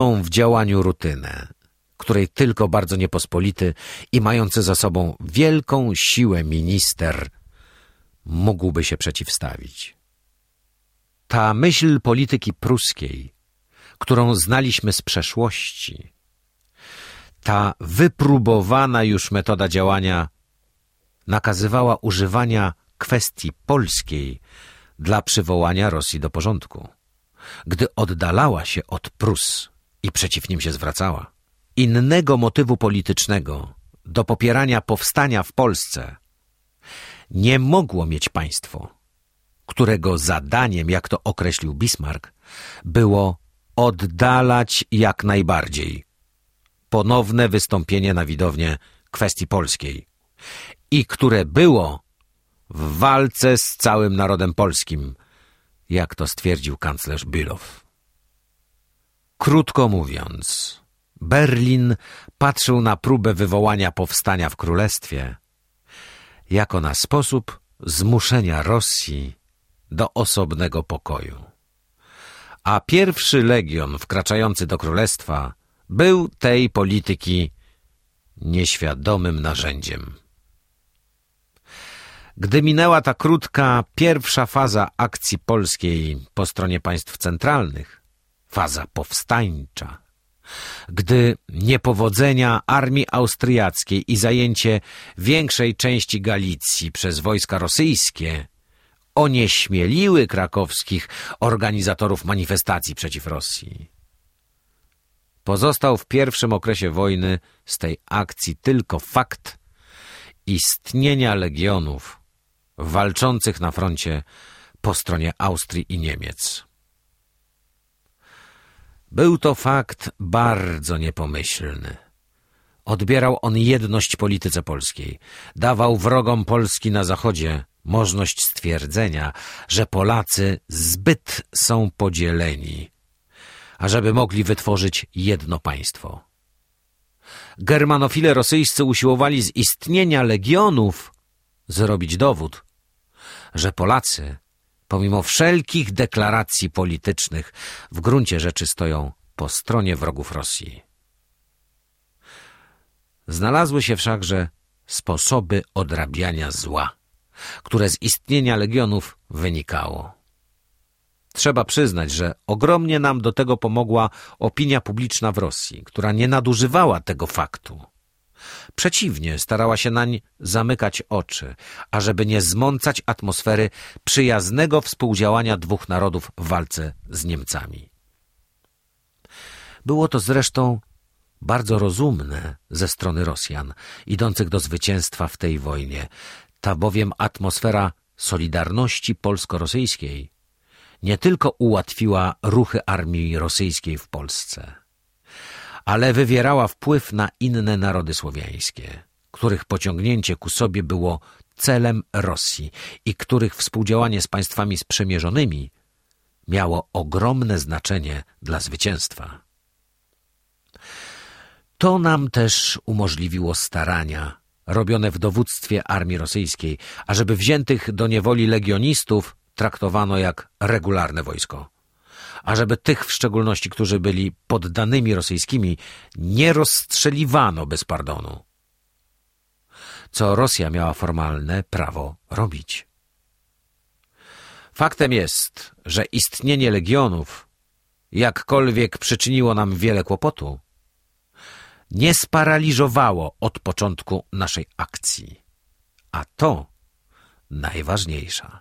w działaniu rutynę, której tylko bardzo niepospolity i mający za sobą wielką siłę minister mógłby się przeciwstawić. Ta myśl polityki pruskiej, którą znaliśmy z przeszłości, ta wypróbowana już metoda działania nakazywała używania kwestii polskiej dla przywołania Rosji do porządku. Gdy oddalała się od Prus i przeciw nim się zwracała, innego motywu politycznego do popierania powstania w Polsce nie mogło mieć państwo, którego zadaniem, jak to określił Bismarck, było oddalać jak najbardziej ponowne wystąpienie na widownię kwestii polskiej i które było w walce z całym narodem polskim, jak to stwierdził kanclerz Bülow. Krótko mówiąc, Berlin patrzył na próbę wywołania powstania w królestwie jako na sposób zmuszenia Rosji do osobnego pokoju. A pierwszy legion wkraczający do królestwa był tej polityki nieświadomym narzędziem. Gdy minęła ta krótka pierwsza faza akcji polskiej po stronie państw centralnych, faza powstańcza, gdy niepowodzenia armii austriackiej i zajęcie większej części Galicji przez wojska rosyjskie onieśmieliły krakowskich organizatorów manifestacji przeciw Rosji. Pozostał w pierwszym okresie wojny z tej akcji tylko fakt istnienia legionów walczących na froncie po stronie Austrii i Niemiec. Był to fakt bardzo niepomyślny. Odbierał on jedność polityce polskiej. Dawał wrogom Polski na zachodzie możliwość stwierdzenia, że Polacy zbyt są podzieleni, ażeby mogli wytworzyć jedno państwo. Germanofile rosyjscy usiłowali z istnienia legionów zrobić dowód, że Polacy, pomimo wszelkich deklaracji politycznych, w gruncie rzeczy stoją po stronie wrogów Rosji. Znalazły się wszakże sposoby odrabiania zła, które z istnienia legionów wynikało. Trzeba przyznać, że ogromnie nam do tego pomogła opinia publiczna w Rosji, która nie nadużywała tego faktu. Przeciwnie, starała się nań zamykać oczy, ażeby nie zmącać atmosfery przyjaznego współdziałania dwóch narodów w walce z Niemcami. Było to zresztą bardzo rozumne ze strony Rosjan, idących do zwycięstwa w tej wojnie. Ta bowiem atmosfera solidarności polsko-rosyjskiej nie tylko ułatwiła ruchy armii rosyjskiej w Polsce, ale wywierała wpływ na inne narody słowiańskie, których pociągnięcie ku sobie było celem Rosji i których współdziałanie z państwami sprzymierzonymi miało ogromne znaczenie dla zwycięstwa. To nam też umożliwiło starania robione w dowództwie armii rosyjskiej, ażeby wziętych do niewoli legionistów traktowano jak regularne wojsko. Ażeby tych w szczególności, którzy byli poddanymi rosyjskimi, nie rozstrzeliwano bez pardonu. Co Rosja miała formalne prawo robić. Faktem jest, że istnienie legionów, jakkolwiek przyczyniło nam wiele kłopotu, nie sparaliżowało od początku naszej akcji. A to najważniejsza.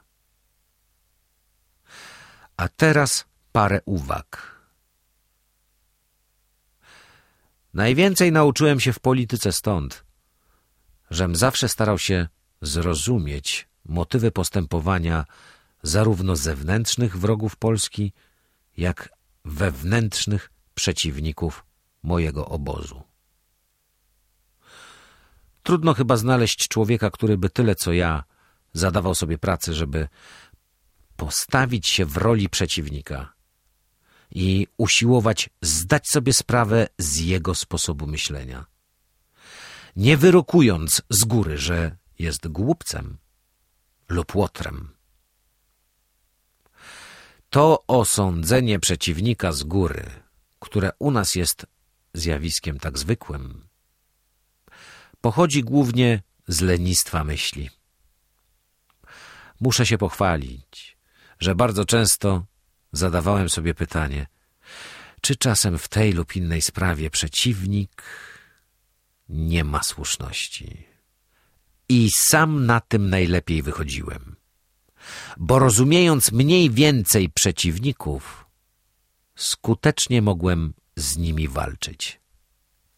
A teraz parę uwag. Najwięcej nauczyłem się w polityce stąd, żem zawsze starał się zrozumieć motywy postępowania zarówno zewnętrznych wrogów Polski, jak wewnętrznych przeciwników mojego obozu. Trudno chyba znaleźć człowieka, który by tyle co ja zadawał sobie pracy, żeby postawić się w roli przeciwnika i usiłować zdać sobie sprawę z jego sposobu myślenia. Nie wyrokując z góry, że jest głupcem lub łotrem. To osądzenie przeciwnika z góry, które u nas jest zjawiskiem tak zwykłym, pochodzi głównie z lenistwa myśli. Muszę się pochwalić, że bardzo często zadawałem sobie pytanie, czy czasem w tej lub innej sprawie przeciwnik nie ma słuszności. I sam na tym najlepiej wychodziłem. Bo rozumiejąc mniej więcej przeciwników, skutecznie mogłem z nimi walczyć.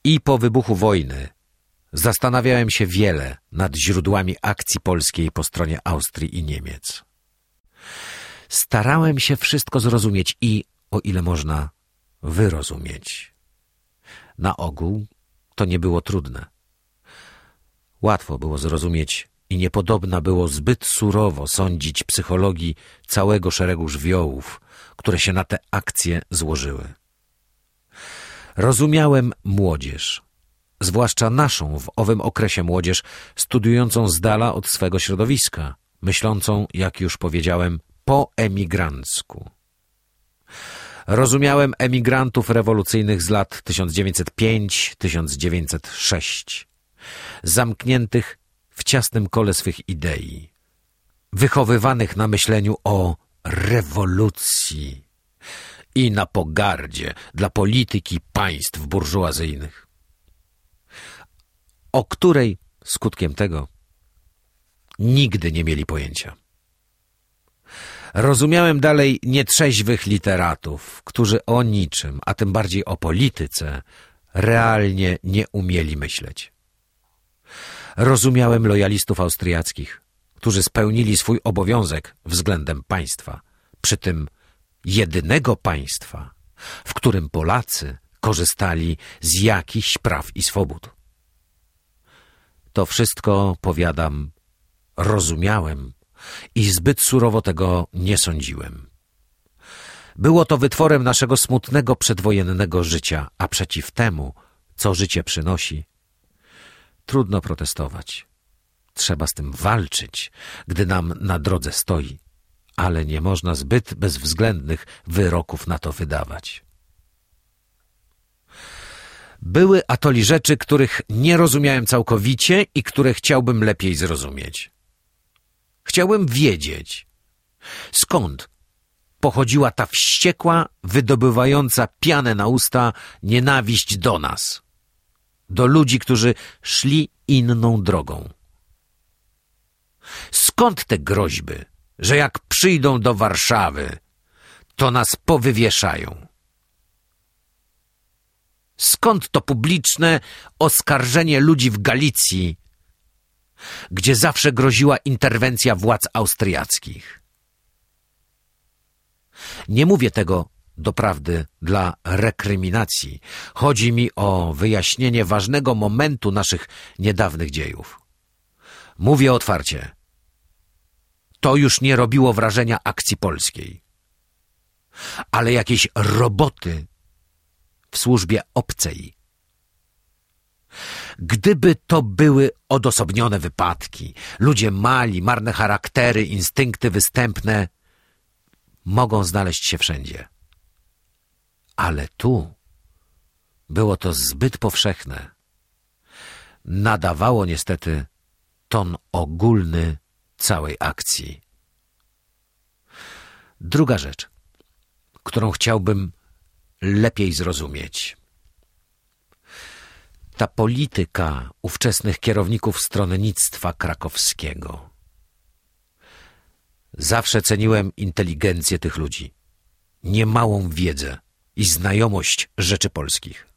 I po wybuchu wojny zastanawiałem się wiele nad źródłami akcji polskiej po stronie Austrii i Niemiec. Starałem się wszystko zrozumieć i, o ile można, wyrozumieć. Na ogół to nie było trudne. Łatwo było zrozumieć i niepodobna było zbyt surowo sądzić psychologii całego szeregu żwiołów, które się na te akcje złożyły. Rozumiałem młodzież, zwłaszcza naszą w owym okresie młodzież, studiującą z dala od swego środowiska, myślącą, jak już powiedziałem, po emigrancku. Rozumiałem emigrantów rewolucyjnych z lat 1905-1906, zamkniętych w ciasnym kole swych idei, wychowywanych na myśleniu o rewolucji i na pogardzie dla polityki państw burżuazyjnych, o której skutkiem tego nigdy nie mieli pojęcia. Rozumiałem dalej nietrzeźwych literatów, którzy o niczym, a tym bardziej o polityce, realnie nie umieli myśleć. Rozumiałem lojalistów austriackich, którzy spełnili swój obowiązek względem państwa, przy tym jedynego państwa, w którym Polacy korzystali z jakichś praw i swobód. To wszystko, powiadam, rozumiałem i zbyt surowo tego nie sądziłem. Było to wytworem naszego smutnego przedwojennego życia, a przeciw temu, co życie przynosi, trudno protestować. Trzeba z tym walczyć, gdy nam na drodze stoi, ale nie można zbyt bezwzględnych wyroków na to wydawać. Były atoli rzeczy, których nie rozumiałem całkowicie i które chciałbym lepiej zrozumieć. Chciałbym wiedzieć, skąd pochodziła ta wściekła, wydobywająca pianę na usta nienawiść do nas, do ludzi, którzy szli inną drogą. Skąd te groźby, że jak przyjdą do Warszawy, to nas powywieszają? Skąd to publiczne oskarżenie ludzi w Galicji, gdzie zawsze groziła interwencja władz austriackich? Nie mówię tego doprawdy dla rekryminacji. Chodzi mi o wyjaśnienie ważnego momentu naszych niedawnych dziejów. Mówię otwarcie. To już nie robiło wrażenia akcji polskiej. Ale jakieś roboty w służbie obcej. Gdyby to były odosobnione wypadki, ludzie mali, marne charaktery, instynkty występne, mogą znaleźć się wszędzie. Ale tu było to zbyt powszechne. Nadawało niestety ton ogólny całej akcji. Druga rzecz, którą chciałbym lepiej zrozumieć. Ta polityka ówczesnych kierowników stronnictwa krakowskiego. Zawsze ceniłem inteligencję tych ludzi, niemałą wiedzę i znajomość rzeczy polskich.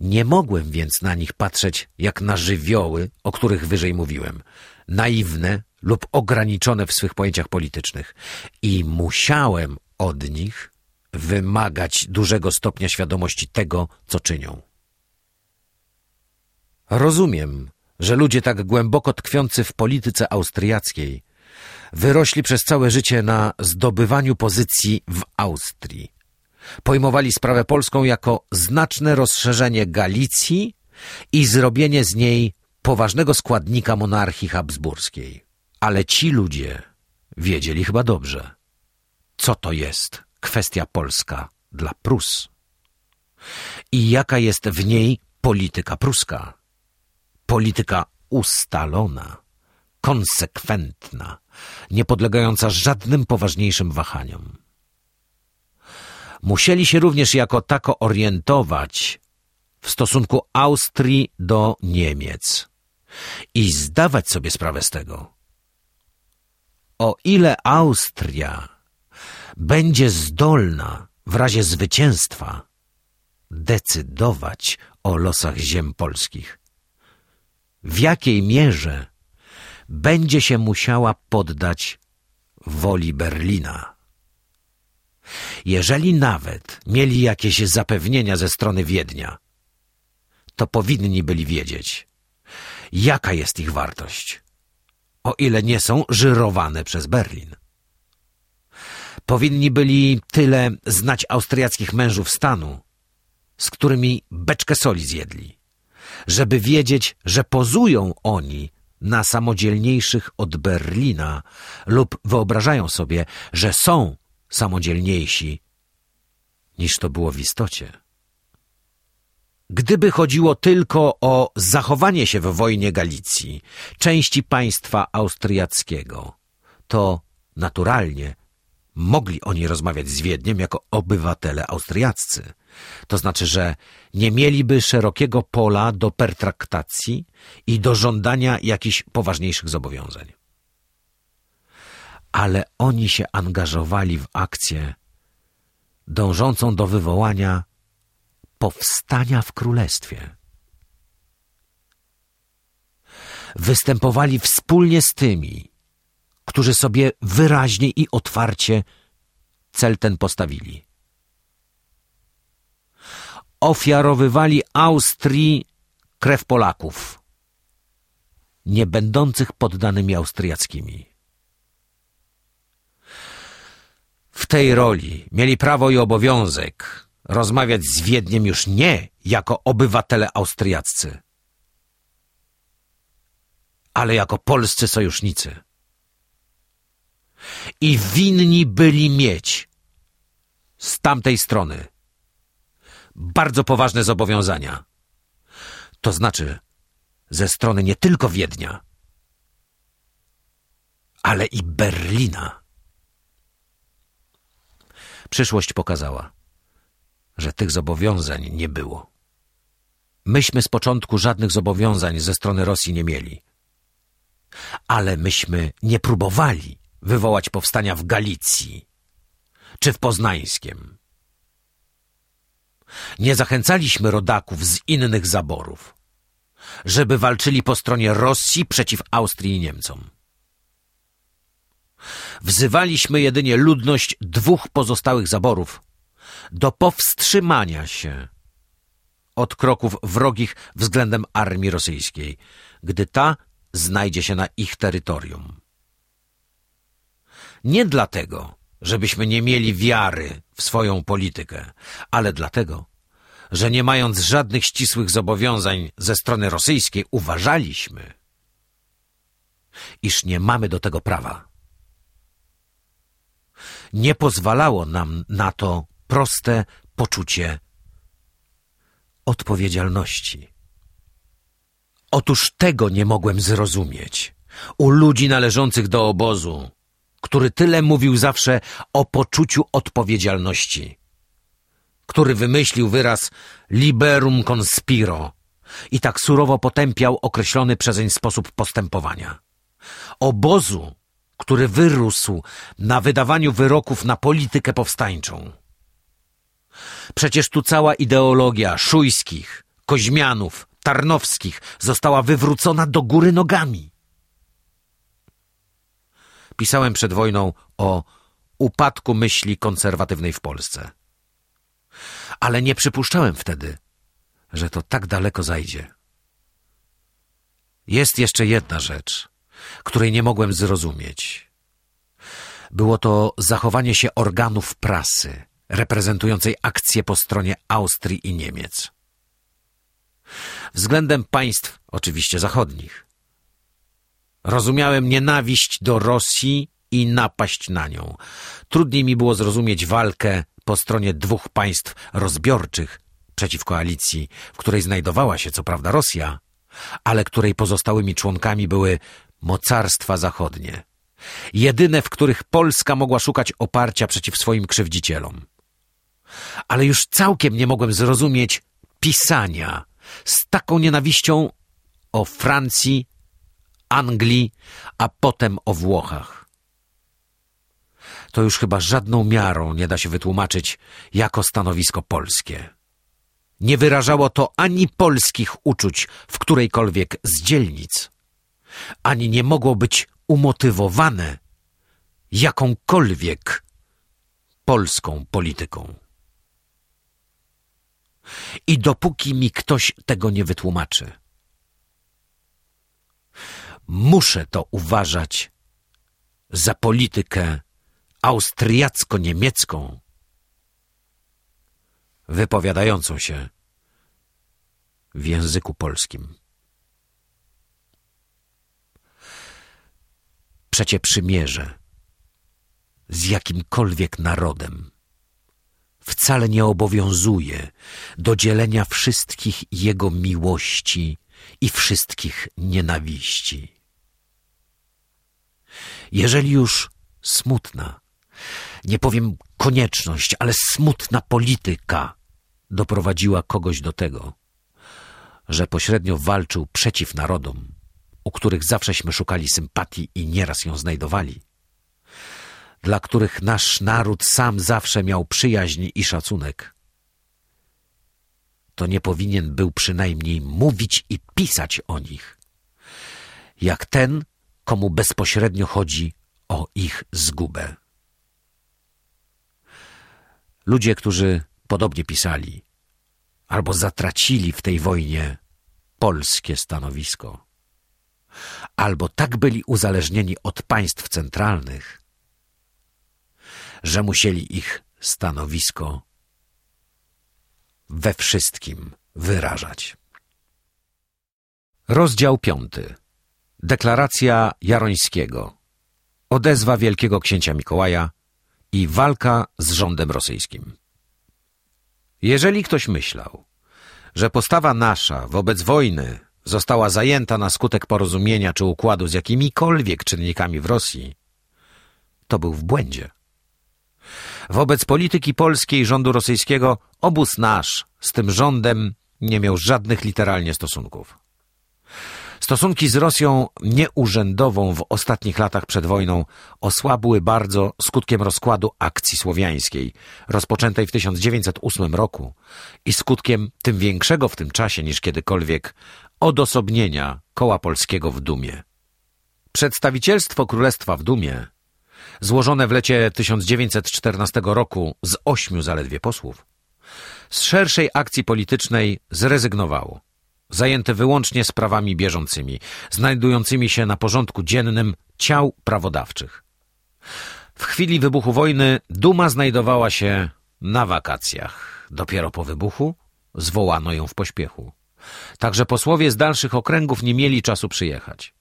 Nie mogłem więc na nich patrzeć jak na żywioły, o których wyżej mówiłem, naiwne lub ograniczone w swych pojęciach politycznych i musiałem od nich wymagać dużego stopnia świadomości tego, co czynią. Rozumiem, że ludzie tak głęboko tkwiący w polityce austriackiej wyrośli przez całe życie na zdobywaniu pozycji w Austrii. Pojmowali sprawę polską jako znaczne rozszerzenie Galicji i zrobienie z niej poważnego składnika monarchii habsburskiej. Ale ci ludzie wiedzieli chyba dobrze, co to jest kwestia polska dla Prus. i jaka jest w niej polityka pruska. Polityka ustalona, konsekwentna, nie podlegająca żadnym poważniejszym wahaniom. Musieli się również jako tako orientować w stosunku Austrii do Niemiec i zdawać sobie sprawę z tego. O ile Austria będzie zdolna w razie zwycięstwa decydować o losach ziem polskich, w jakiej mierze będzie się musiała poddać woli Berlina. Jeżeli nawet mieli jakieś zapewnienia ze strony Wiednia, to powinni byli wiedzieć, jaka jest ich wartość, o ile nie są żyrowane przez Berlin. Powinni byli tyle znać austriackich mężów stanu, z którymi beczkę soli zjedli, żeby wiedzieć, że pozują oni na samodzielniejszych od Berlina lub wyobrażają sobie, że są samodzielniejsi niż to było w istocie. Gdyby chodziło tylko o zachowanie się w wojnie Galicji, części państwa austriackiego, to naturalnie mogli oni rozmawiać z Wiedniem jako obywatele austriaccy. To znaczy, że nie mieliby szerokiego pola do pertraktacji i do żądania jakichś poważniejszych zobowiązań. Ale oni się angażowali w akcję dążącą do wywołania powstania w królestwie. Występowali wspólnie z tymi, którzy sobie wyraźnie i otwarcie cel ten postawili. Ofiarowywali Austrii krew Polaków, nie będących poddanymi austriackimi. W tej roli mieli prawo i obowiązek rozmawiać z Wiedniem już nie jako obywatele austriaccy, ale jako polscy sojusznicy. I winni byli mieć z tamtej strony bardzo poważne zobowiązania. To znaczy ze strony nie tylko Wiednia, ale i Berlina. Przyszłość pokazała, że tych zobowiązań nie było. Myśmy z początku żadnych zobowiązań ze strony Rosji nie mieli. Ale myśmy nie próbowali wywołać powstania w Galicji czy w Poznańskiem. Nie zachęcaliśmy rodaków z innych zaborów, żeby walczyli po stronie Rosji przeciw Austrii i Niemcom. Wzywaliśmy jedynie ludność dwóch pozostałych zaborów do powstrzymania się od kroków wrogich względem armii rosyjskiej, gdy ta znajdzie się na ich terytorium. Nie dlatego, żebyśmy nie mieli wiary w swoją politykę, ale dlatego, że nie mając żadnych ścisłych zobowiązań ze strony rosyjskiej, uważaliśmy, iż nie mamy do tego prawa. Nie pozwalało nam na to proste poczucie odpowiedzialności. Otóż tego nie mogłem zrozumieć u ludzi należących do obozu, który tyle mówił zawsze o poczuciu odpowiedzialności, który wymyślił wyraz liberum conspiro i tak surowo potępiał określony przezeń sposób postępowania. Obozu, który wyrósł na wydawaniu wyroków na politykę powstańczą. Przecież tu cała ideologia szujskich, koźmianów, tarnowskich została wywrócona do góry nogami. Pisałem przed wojną o upadku myśli konserwatywnej w Polsce. Ale nie przypuszczałem wtedy, że to tak daleko zajdzie. Jest jeszcze jedna rzecz, której nie mogłem zrozumieć. Było to zachowanie się organów prasy, reprezentującej akcję po stronie Austrii i Niemiec. Względem państw, oczywiście zachodnich. Rozumiałem nienawiść do Rosji i napaść na nią. Trudniej mi było zrozumieć walkę po stronie dwóch państw rozbiorczych przeciw koalicji, w której znajdowała się co prawda Rosja, ale której pozostałymi członkami były mocarstwa zachodnie. Jedyne, w których Polska mogła szukać oparcia przeciw swoim krzywdzicielom. Ale już całkiem nie mogłem zrozumieć pisania z taką nienawiścią o Francji, Anglii, a potem o Włochach. To już chyba żadną miarą nie da się wytłumaczyć jako stanowisko polskie. Nie wyrażało to ani polskich uczuć w którejkolwiek z dzielnic, ani nie mogło być umotywowane jakąkolwiek polską polityką. I dopóki mi ktoś tego nie wytłumaczy, muszę to uważać za politykę austriacko-niemiecką, wypowiadającą się w języku polskim. Przecie przymierze z jakimkolwiek narodem wcale nie obowiązuje do dzielenia wszystkich jego miłości i wszystkich nienawiści. Jeżeli już smutna, nie powiem konieczność, ale smutna polityka doprowadziła kogoś do tego, że pośrednio walczył przeciw narodom, u których zawsześmy szukali sympatii i nieraz ją znajdowali, dla których nasz naród sam zawsze miał przyjaźń i szacunek, to nie powinien był przynajmniej mówić i pisać o nich, jak ten, komu bezpośrednio chodzi o ich zgubę. Ludzie, którzy podobnie pisali, albo zatracili w tej wojnie polskie stanowisko, albo tak byli uzależnieni od państw centralnych, że musieli ich stanowisko we wszystkim wyrażać. Rozdział piąty. Deklaracja Jarońskiego. Odezwa wielkiego księcia Mikołaja i walka z rządem rosyjskim. Jeżeli ktoś myślał, że postawa nasza wobec wojny została zajęta na skutek porozumienia czy układu z jakimikolwiek czynnikami w Rosji, to był w błędzie. Wobec polityki polskiej rządu rosyjskiego obóz nasz z tym rządem nie miał żadnych literalnie stosunków. Stosunki z Rosją nieurzędową w ostatnich latach przed wojną osłabły bardzo skutkiem rozkładu akcji słowiańskiej, rozpoczętej w 1908 roku i skutkiem tym większego w tym czasie niż kiedykolwiek odosobnienia koła polskiego w Dumie. Przedstawicielstwo Królestwa w Dumie, złożone w lecie 1914 roku z ośmiu zaledwie posłów, z szerszej akcji politycznej zrezygnowało zajęte wyłącznie sprawami bieżącymi, znajdującymi się na porządku dziennym ciał prawodawczych. W chwili wybuchu wojny Duma znajdowała się na wakacjach. Dopiero po wybuchu zwołano ją w pośpiechu. Także posłowie z dalszych okręgów nie mieli czasu przyjechać.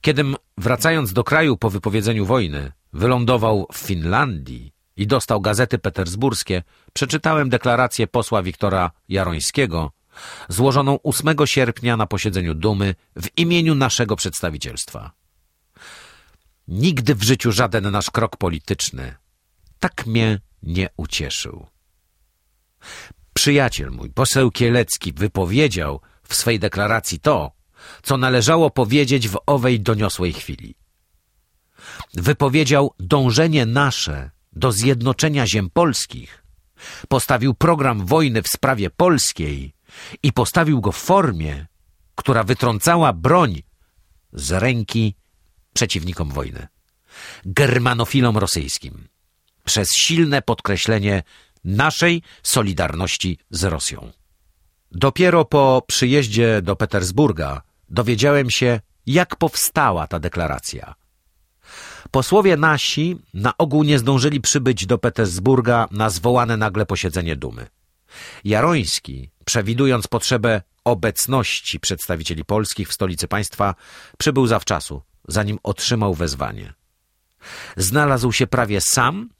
Kiedym, wracając do kraju po wypowiedzeniu wojny, wylądował w Finlandii i dostał gazety petersburskie, przeczytałem deklarację posła Wiktora Jarońskiego złożoną 8 sierpnia na posiedzeniu Dumy w imieniu naszego przedstawicielstwa. Nigdy w życiu żaden nasz krok polityczny tak mnie nie ucieszył. Przyjaciel mój, poseł Kielecki, wypowiedział w swej deklaracji to, co należało powiedzieć w owej doniosłej chwili. Wypowiedział dążenie nasze do zjednoczenia ziem polskich, postawił program wojny w sprawie polskiej i postawił go w formie, która wytrącała broń z ręki przeciwnikom wojny, germanofilom rosyjskim, przez silne podkreślenie naszej solidarności z Rosją. Dopiero po przyjeździe do Petersburga dowiedziałem się, jak powstała ta deklaracja. Posłowie nasi na ogół nie zdążyli przybyć do Petersburga na zwołane nagle posiedzenie Dumy. Jaroński, przewidując potrzebę obecności przedstawicieli polskich w stolicy państwa, przybył zawczasu, zanim otrzymał wezwanie. Znalazł się prawie sam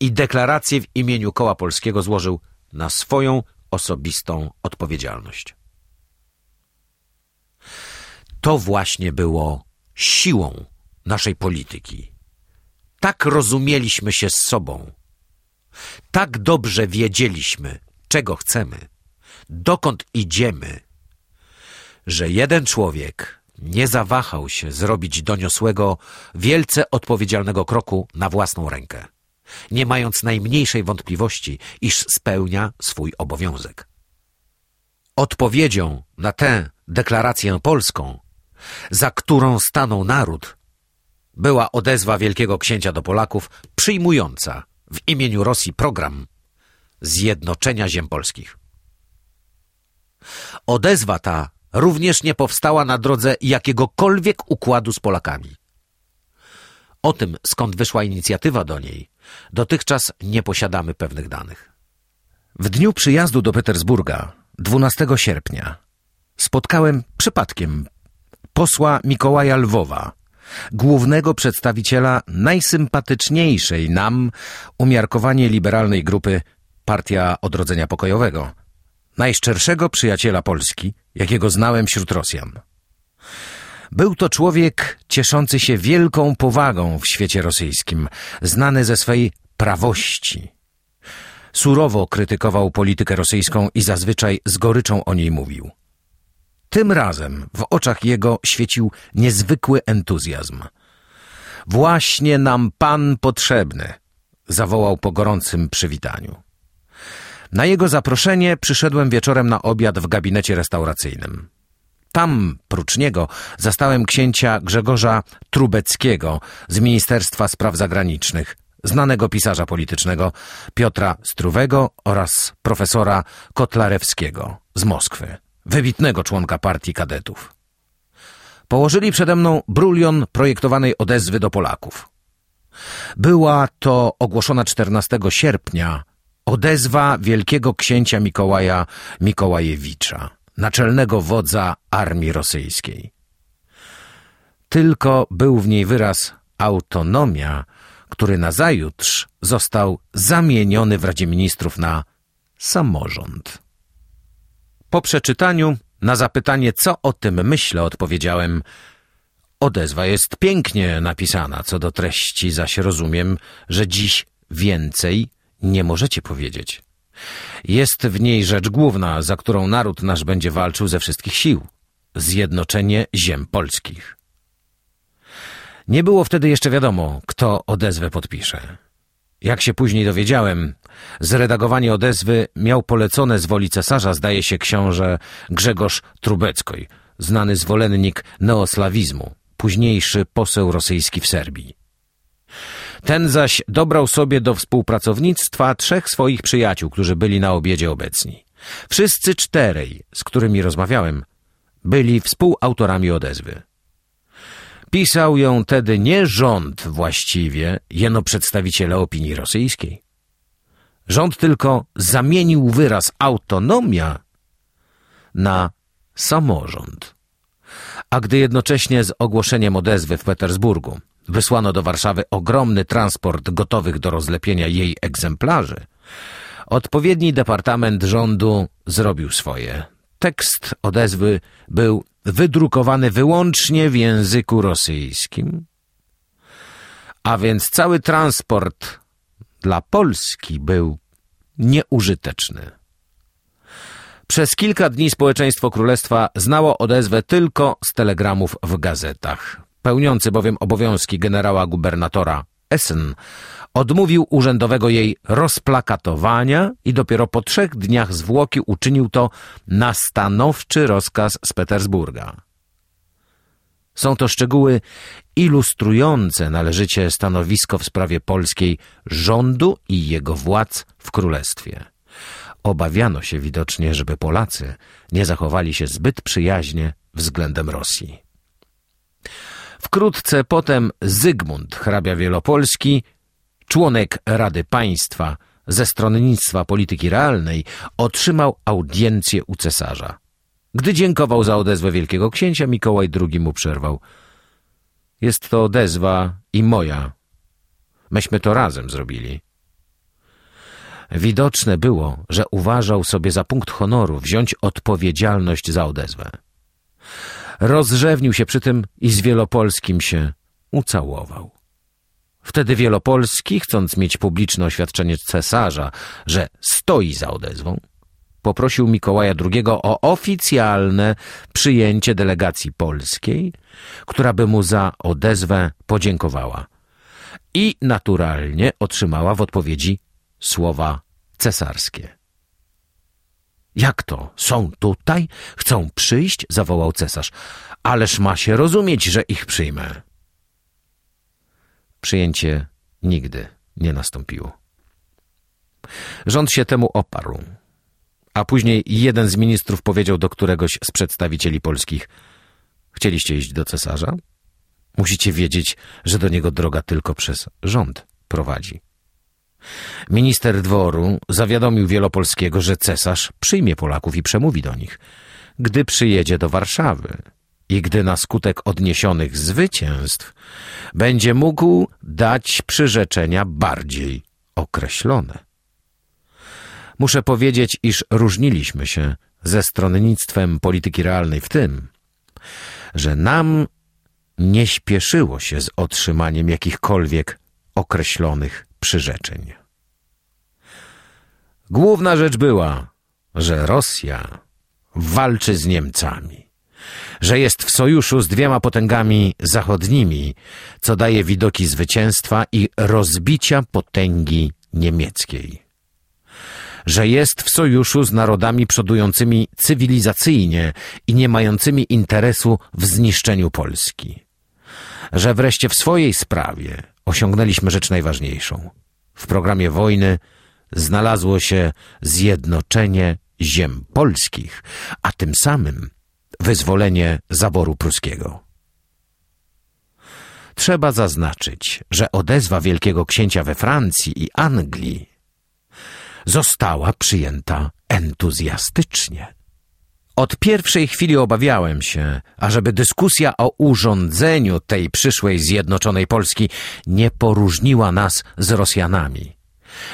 i deklarację w imieniu koła polskiego złożył na swoją osobistą odpowiedzialność. To właśnie było siłą naszej polityki. Tak rozumieliśmy się z sobą. Tak dobrze wiedzieliśmy, czego chcemy, dokąd idziemy, że jeden człowiek nie zawahał się zrobić doniosłego, wielce odpowiedzialnego kroku na własną rękę, nie mając najmniejszej wątpliwości, iż spełnia swój obowiązek. Odpowiedzią na tę deklarację polską, za którą stanął naród, była odezwa wielkiego księcia do Polaków przyjmująca w imieniu Rosji program zjednoczenia ziem polskich. Odezwa ta również nie powstała na drodze jakiegokolwiek układu z Polakami. O tym, skąd wyszła inicjatywa do niej, dotychczas nie posiadamy pewnych danych. W dniu przyjazdu do Petersburga, 12 sierpnia, spotkałem przypadkiem posła Mikołaja Lwowa, głównego przedstawiciela najsympatyczniejszej nam umiarkowanie liberalnej grupy Partia Odrodzenia Pokojowego, najszczerszego przyjaciela Polski, jakiego znałem wśród Rosjan. Był to człowiek cieszący się wielką powagą w świecie rosyjskim, znany ze swej prawości. Surowo krytykował politykę rosyjską i zazwyczaj z goryczą o niej mówił. Tym razem w oczach jego świecił niezwykły entuzjazm. Właśnie nam pan potrzebny, zawołał po gorącym przywitaniu. Na jego zaproszenie przyszedłem wieczorem na obiad w gabinecie restauracyjnym. Tam, prócz niego, zastałem księcia Grzegorza Trubeckiego z Ministerstwa Spraw Zagranicznych, znanego pisarza politycznego Piotra Struwego oraz profesora Kotlarewskiego z Moskwy, wybitnego członka partii kadetów. Położyli przede mną brulion projektowanej odezwy do Polaków. Była to ogłoszona 14 sierpnia Odezwa wielkiego księcia Mikołaja Mikołajewicza, naczelnego wodza armii rosyjskiej. Tylko był w niej wyraz autonomia, który nazajutrz został zamieniony w Radzie Ministrów na samorząd. Po przeczytaniu, na zapytanie, co o tym myślę, odpowiedziałem Odezwa jest pięknie napisana, co do treści zaś rozumiem, że dziś więcej nie możecie powiedzieć. Jest w niej rzecz główna, za którą naród nasz będzie walczył ze wszystkich sił. Zjednoczenie ziem polskich. Nie było wtedy jeszcze wiadomo, kto odezwę podpisze. Jak się później dowiedziałem, zredagowanie odezwy miał polecone z woli cesarza, zdaje się, książę Grzegorz Trubeckoj, znany zwolennik neoslawizmu, późniejszy poseł rosyjski w Serbii. Ten zaś dobrał sobie do współpracownictwa trzech swoich przyjaciół, którzy byli na obiedzie obecni. Wszyscy czterej, z którymi rozmawiałem, byli współautorami odezwy. Pisał ją tedy nie rząd właściwie, jeno przedstawiciele opinii rosyjskiej. Rząd tylko zamienił wyraz autonomia na samorząd. A gdy jednocześnie z ogłoszeniem odezwy w Petersburgu Wysłano do Warszawy ogromny transport gotowych do rozlepienia jej egzemplarzy. Odpowiedni departament rządu zrobił swoje. Tekst odezwy był wydrukowany wyłącznie w języku rosyjskim, a więc cały transport dla Polski był nieużyteczny. Przez kilka dni społeczeństwo królestwa znało odezwę tylko z telegramów w gazetach pełniący bowiem obowiązki generała gubernatora Essen, odmówił urzędowego jej rozplakatowania i dopiero po trzech dniach zwłoki uczynił to na stanowczy rozkaz z Petersburga. Są to szczegóły ilustrujące należycie stanowisko w sprawie polskiej rządu i jego władz w królestwie. Obawiano się widocznie, żeby Polacy nie zachowali się zbyt przyjaźnie względem Rosji. Wkrótce potem Zygmunt, hrabia wielopolski, członek Rady Państwa ze stronnictwa polityki realnej, otrzymał audiencję u cesarza. Gdy dziękował za odezwę wielkiego księcia, Mikołaj II mu przerwał. Jest to odezwa i moja. Myśmy to razem zrobili. Widoczne było, że uważał sobie za punkt honoru wziąć odpowiedzialność za odezwę. Rozrzewnił się przy tym i z Wielopolskim się ucałował. Wtedy Wielopolski, chcąc mieć publiczne oświadczenie cesarza, że stoi za odezwą, poprosił Mikołaja II o oficjalne przyjęcie delegacji polskiej, która by mu za odezwę podziękowała. I naturalnie otrzymała w odpowiedzi słowa cesarskie. Jak to? Są tutaj? Chcą przyjść? zawołał cesarz. Ależ ma się rozumieć, że ich przyjmę. Przyjęcie nigdy nie nastąpiło. Rząd się temu oparł. A później jeden z ministrów powiedział do któregoś z przedstawicieli polskich Chcieliście iść do cesarza? Musicie wiedzieć, że do niego droga tylko przez rząd prowadzi. Minister dworu zawiadomił Wielopolskiego, że cesarz przyjmie Polaków i przemówi do nich, gdy przyjedzie do Warszawy i gdy na skutek odniesionych zwycięstw będzie mógł dać przyrzeczenia bardziej określone. Muszę powiedzieć, iż różniliśmy się ze stronnictwem polityki realnej w tym, że nam nie śpieszyło się z otrzymaniem jakichkolwiek określonych przyrzeczeń. Główna rzecz była, że Rosja walczy z Niemcami, że jest w sojuszu z dwiema potęgami zachodnimi, co daje widoki zwycięstwa i rozbicia potęgi niemieckiej że jest w sojuszu z narodami przodującymi cywilizacyjnie i nie mającymi interesu w zniszczeniu Polski. Że wreszcie w swojej sprawie osiągnęliśmy rzecz najważniejszą. W programie wojny znalazło się zjednoczenie ziem polskich, a tym samym wyzwolenie zaboru pruskiego. Trzeba zaznaczyć, że odezwa wielkiego księcia we Francji i Anglii została przyjęta entuzjastycznie. Od pierwszej chwili obawiałem się, ażeby dyskusja o urządzeniu tej przyszłej zjednoczonej Polski nie poróżniła nas z Rosjanami,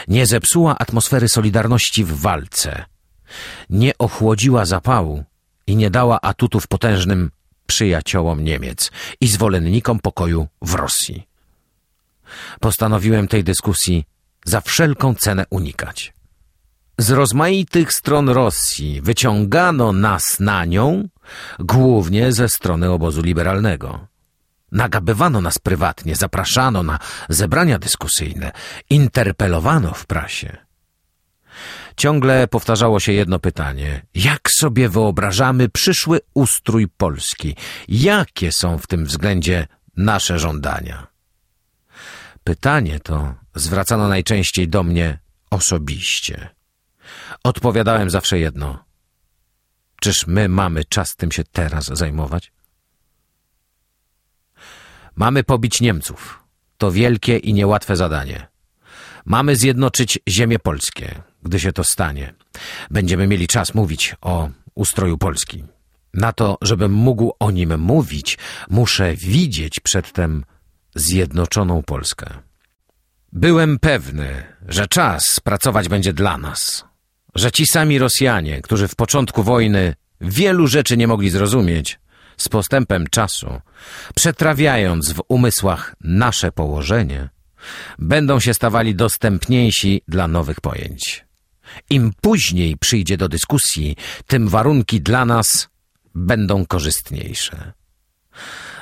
nie zepsuła atmosfery solidarności w walce, nie ochłodziła zapału i nie dała atutów potężnym przyjaciołom Niemiec i zwolennikom pokoju w Rosji. Postanowiłem tej dyskusji za wszelką cenę unikać. Z rozmaitych stron Rosji wyciągano nas na nią, głównie ze strony obozu liberalnego. Nagabywano nas prywatnie, zapraszano na zebrania dyskusyjne, interpelowano w prasie. Ciągle powtarzało się jedno pytanie. Jak sobie wyobrażamy przyszły ustrój Polski? Jakie są w tym względzie nasze żądania? Pytanie to zwracano najczęściej do mnie osobiście. Odpowiadałem zawsze jedno. Czyż my mamy czas tym się teraz zajmować? Mamy pobić Niemców. To wielkie i niełatwe zadanie. Mamy zjednoczyć ziemie polskie. Gdy się to stanie, będziemy mieli czas mówić o ustroju Polski. Na to, żebym mógł o nim mówić, muszę widzieć przedtem zjednoczoną Polskę. Byłem pewny, że czas pracować będzie dla nas, że ci sami Rosjanie, którzy w początku wojny wielu rzeczy nie mogli zrozumieć, z postępem czasu, przetrawiając w umysłach nasze położenie, będą się stawali dostępniejsi dla nowych pojęć. Im później przyjdzie do dyskusji, tym warunki dla nas będą korzystniejsze.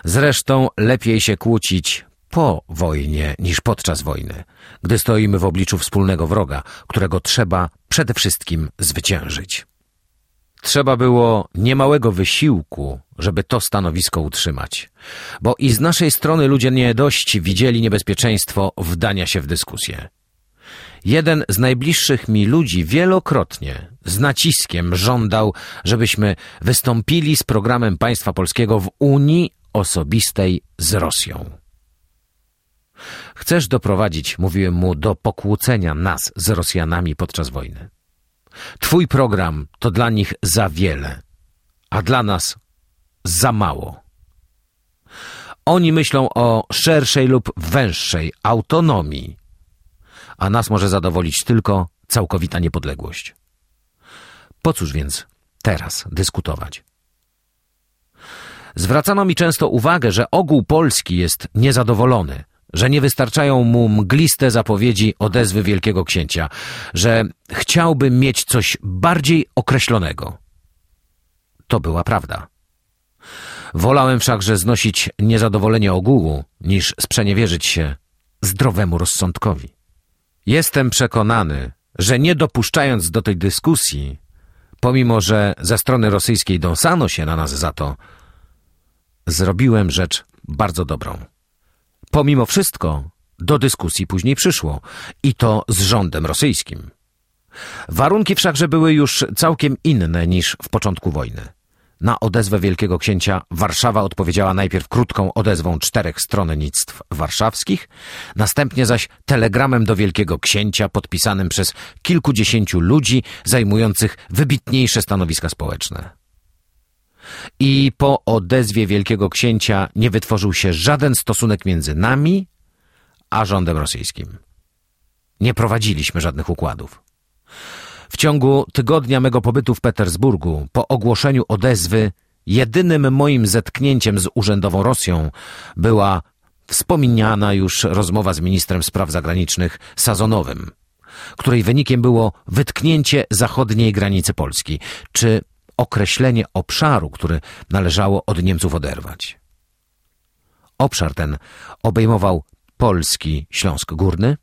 Zresztą lepiej się kłócić po wojnie niż podczas wojny, gdy stoimy w obliczu wspólnego wroga, którego trzeba przede wszystkim zwyciężyć. Trzeba było niemałego wysiłku, żeby to stanowisko utrzymać, bo i z naszej strony ludzie nie dość widzieli niebezpieczeństwo wdania się w dyskusję. Jeden z najbliższych mi ludzi wielokrotnie z naciskiem żądał, żebyśmy wystąpili z programem państwa polskiego w Unii osobistej z Rosją. Chcesz doprowadzić, mówiłem mu, do pokłócenia nas z Rosjanami podczas wojny. Twój program to dla nich za wiele, a dla nas za mało. Oni myślą o szerszej lub węższej autonomii, a nas może zadowolić tylko całkowita niepodległość. Po cóż więc teraz dyskutować? Zwracano mi często uwagę, że ogół Polski jest niezadowolony, że nie wystarczają mu mgliste zapowiedzi odezwy Wielkiego Księcia, że chciałby mieć coś bardziej określonego. To była prawda. Wolałem wszakże znosić niezadowolenie ogółu, niż sprzeniewierzyć się zdrowemu rozsądkowi. Jestem przekonany, że nie dopuszczając do tej dyskusji, pomimo że ze strony rosyjskiej dąsano się na nas za to, zrobiłem rzecz bardzo dobrą. Pomimo wszystko do dyskusji później przyszło i to z rządem rosyjskim. Warunki wszakże były już całkiem inne niż w początku wojny. Na odezwę Wielkiego Księcia Warszawa odpowiedziała najpierw krótką odezwą czterech stronnictw warszawskich, następnie zaś telegramem do Wielkiego Księcia podpisanym przez kilkudziesięciu ludzi zajmujących wybitniejsze stanowiska społeczne. I po odezwie Wielkiego Księcia nie wytworzył się żaden stosunek między nami a rządem rosyjskim. Nie prowadziliśmy żadnych układów. W ciągu tygodnia mego pobytu w Petersburgu, po ogłoszeniu odezwy, jedynym moim zetknięciem z urzędową Rosją była wspomniana już rozmowa z ministrem spraw zagranicznych Sazonowym, której wynikiem było wytknięcie zachodniej granicy Polski, czy określenie obszaru, który należało od Niemców oderwać. Obszar ten obejmował polski Śląsk Górny,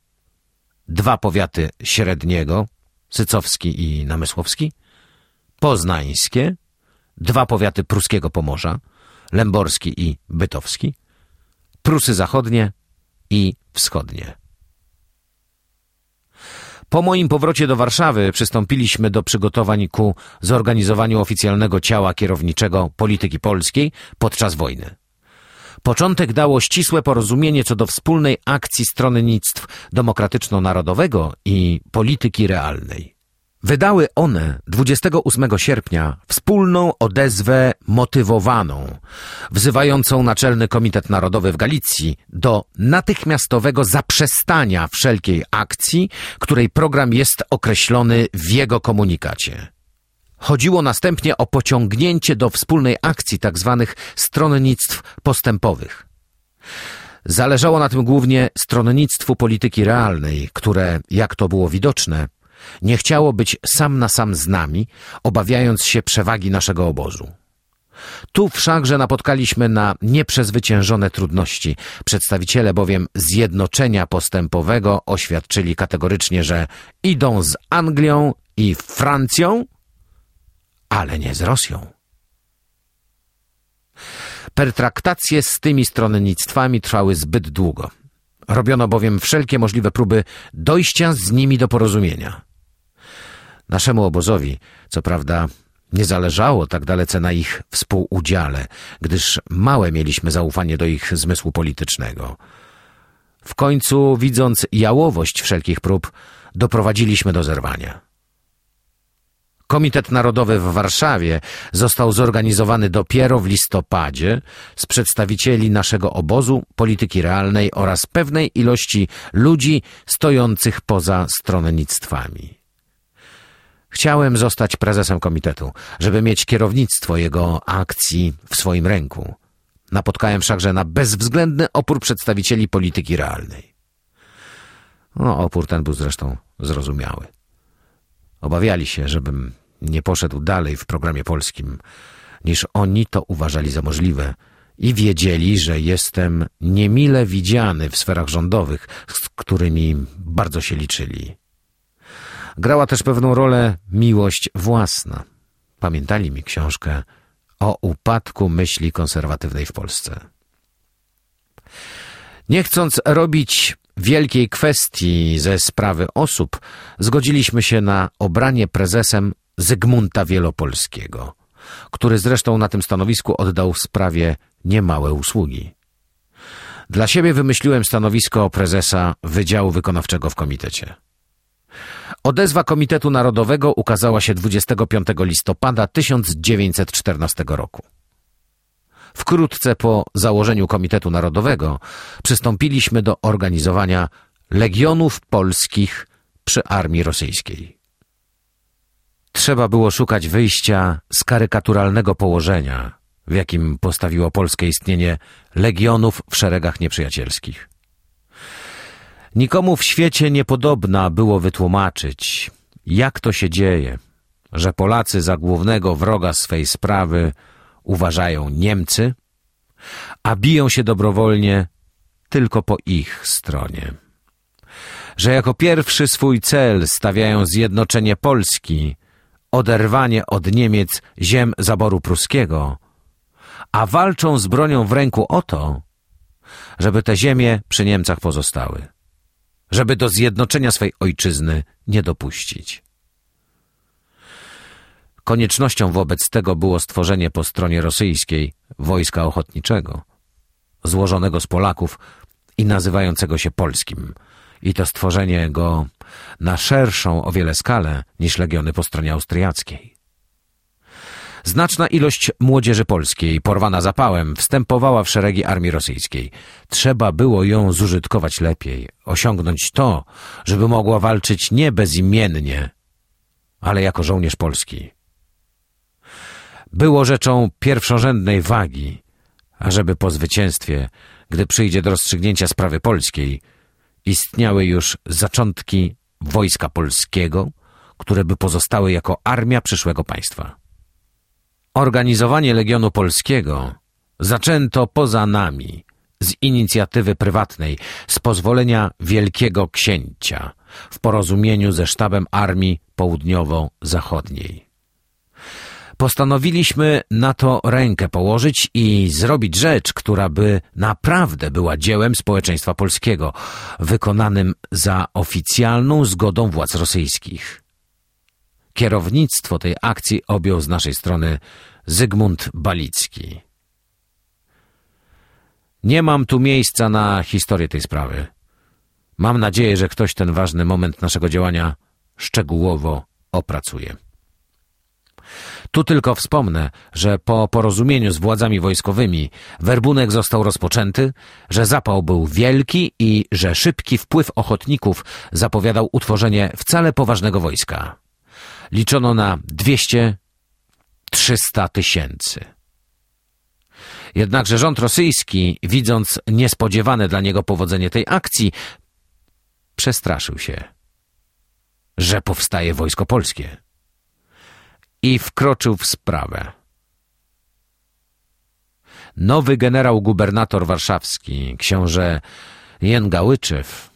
dwa powiaty średniego, Sycowski i Namysłowski, poznańskie, dwa powiaty pruskiego Pomorza, Lęborski i Bytowski, Prusy Zachodnie i Wschodnie. Po moim powrocie do Warszawy przystąpiliśmy do przygotowań ku zorganizowaniu oficjalnego ciała kierowniczego polityki polskiej podczas wojny. Początek dało ścisłe porozumienie co do wspólnej akcji stronnictw demokratyczno-narodowego i polityki realnej. Wydały one 28 sierpnia wspólną odezwę motywowaną, wzywającą Naczelny Komitet Narodowy w Galicji do natychmiastowego zaprzestania wszelkiej akcji, której program jest określony w jego komunikacie. Chodziło następnie o pociągnięcie do wspólnej akcji tzw. Tak stronnictw postępowych. Zależało na tym głównie stronnictwu polityki realnej, które, jak to było widoczne, nie chciało być sam na sam z nami, obawiając się przewagi naszego obozu. Tu wszakże napotkaliśmy na nieprzezwyciężone trudności. Przedstawiciele bowiem Zjednoczenia Postępowego oświadczyli kategorycznie, że idą z Anglią i Francją, ale nie z Rosją. Pertraktacje z tymi stronnictwami trwały zbyt długo. Robiono bowiem wszelkie możliwe próby dojścia z nimi do porozumienia. Naszemu obozowi, co prawda, nie zależało tak dalece na ich współudziale, gdyż małe mieliśmy zaufanie do ich zmysłu politycznego. W końcu, widząc jałowość wszelkich prób, doprowadziliśmy do zerwania. Komitet Narodowy w Warszawie został zorganizowany dopiero w listopadzie z przedstawicieli naszego obozu, polityki realnej oraz pewnej ilości ludzi stojących poza stronnictwami. Chciałem zostać prezesem komitetu, żeby mieć kierownictwo jego akcji w swoim ręku. Napotkałem wszakże na bezwzględny opór przedstawicieli polityki realnej. No, opór ten był zresztą zrozumiały. Obawiali się, żebym nie poszedł dalej w programie polskim, niż oni to uważali za możliwe i wiedzieli, że jestem niemile widziany w sferach rządowych, z którymi bardzo się liczyli. Grała też pewną rolę miłość własna. Pamiętali mi książkę o upadku myśli konserwatywnej w Polsce. Nie chcąc robić wielkiej kwestii ze sprawy osób, zgodziliśmy się na obranie prezesem Zygmunta Wielopolskiego, który zresztą na tym stanowisku oddał w sprawie niemałe usługi. Dla siebie wymyśliłem stanowisko prezesa Wydziału Wykonawczego w komitecie. Odezwa Komitetu Narodowego ukazała się 25 listopada 1914 roku. Wkrótce po założeniu Komitetu Narodowego przystąpiliśmy do organizowania Legionów Polskich przy armii rosyjskiej. Trzeba było szukać wyjścia z karykaturalnego położenia, w jakim postawiło polskie istnienie legionów w szeregach nieprzyjacielskich. Nikomu w świecie niepodobna było wytłumaczyć, jak to się dzieje, że Polacy za głównego wroga swej sprawy uważają Niemcy, a biją się dobrowolnie tylko po ich stronie. Że jako pierwszy swój cel stawiają zjednoczenie Polski, oderwanie od Niemiec ziem zaboru pruskiego, a walczą z bronią w ręku o to, żeby te ziemie przy Niemcach pozostały, żeby do zjednoczenia swej ojczyzny nie dopuścić. Koniecznością wobec tego było stworzenie po stronie rosyjskiej wojska ochotniczego, złożonego z Polaków i nazywającego się polskim, i to stworzenie go na szerszą o wiele skalę niż legiony po stronie austriackiej. Znaczna ilość młodzieży polskiej, porwana zapałem, wstępowała w szeregi armii rosyjskiej. Trzeba było ją zużytkować lepiej, osiągnąć to, żeby mogła walczyć nie bezimiennie, ale jako żołnierz polski. Było rzeczą pierwszorzędnej wagi, ażeby po zwycięstwie, gdy przyjdzie do rozstrzygnięcia sprawy polskiej, istniały już zaczątki wojska polskiego, które by pozostały jako armia przyszłego państwa. Organizowanie Legionu Polskiego zaczęto poza nami, z inicjatywy prywatnej, z pozwolenia Wielkiego Księcia, w porozumieniu ze sztabem Armii Południowo-Zachodniej. Postanowiliśmy na to rękę położyć i zrobić rzecz, która by naprawdę była dziełem społeczeństwa polskiego, wykonanym za oficjalną zgodą władz rosyjskich. Kierownictwo tej akcji objął z naszej strony Zygmunt Balicki. Nie mam tu miejsca na historię tej sprawy. Mam nadzieję, że ktoś ten ważny moment naszego działania szczegółowo opracuje. Tu tylko wspomnę, że po porozumieniu z władzami wojskowymi werbunek został rozpoczęty, że zapał był wielki i że szybki wpływ ochotników zapowiadał utworzenie wcale poważnego wojska. Liczono na 200 300 tysięcy. Jednakże rząd rosyjski, widząc niespodziewane dla niego powodzenie tej akcji, przestraszył się, że powstaje wojsko polskie i wkroczył w sprawę. Nowy generał gubernator warszawski, książę Jęgałyczew,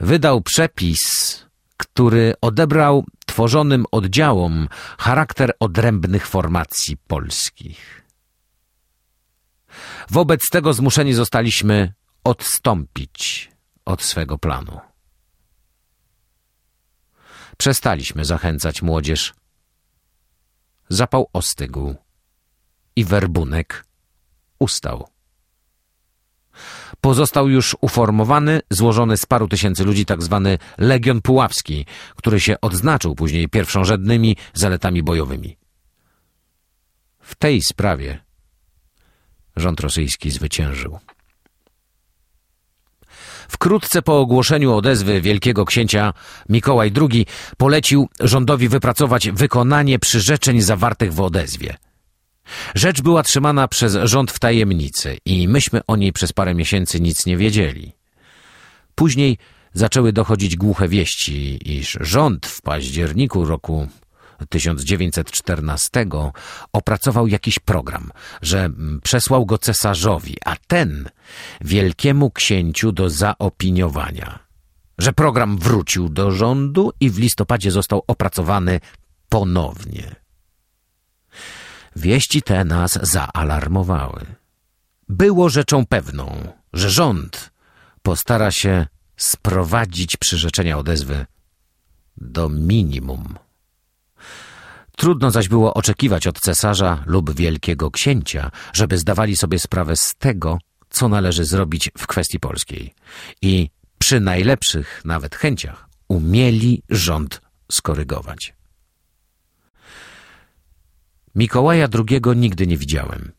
wydał przepis, który odebrał tworzonym oddziałom charakter odrębnych formacji polskich. Wobec tego zmuszeni zostaliśmy odstąpić od swego planu. Przestaliśmy zachęcać młodzież zapał ostygł i werbunek ustał. Pozostał już uformowany, złożony z paru tysięcy ludzi tak zwany Legion Puławski, który się odznaczył później pierwszorzędnymi zaletami bojowymi. W tej sprawie rząd rosyjski zwyciężył. Wkrótce po ogłoszeniu odezwy wielkiego księcia Mikołaj II polecił rządowi wypracować wykonanie przyrzeczeń zawartych w odezwie. Rzecz była trzymana przez rząd w tajemnicy i myśmy o niej przez parę miesięcy nic nie wiedzieli. Później zaczęły dochodzić głuche wieści, iż rząd w październiku roku 1914 opracował jakiś program, że przesłał go cesarzowi, a ten wielkiemu księciu do zaopiniowania. Że program wrócił do rządu i w listopadzie został opracowany ponownie. Wieści te nas zaalarmowały. Było rzeczą pewną, że rząd postara się sprowadzić przyrzeczenia odezwy do minimum. Trudno zaś było oczekiwać od cesarza lub wielkiego księcia, żeby zdawali sobie sprawę z tego, co należy zrobić w kwestii polskiej i przy najlepszych nawet chęciach umieli rząd skorygować. Mikołaja II nigdy nie widziałem,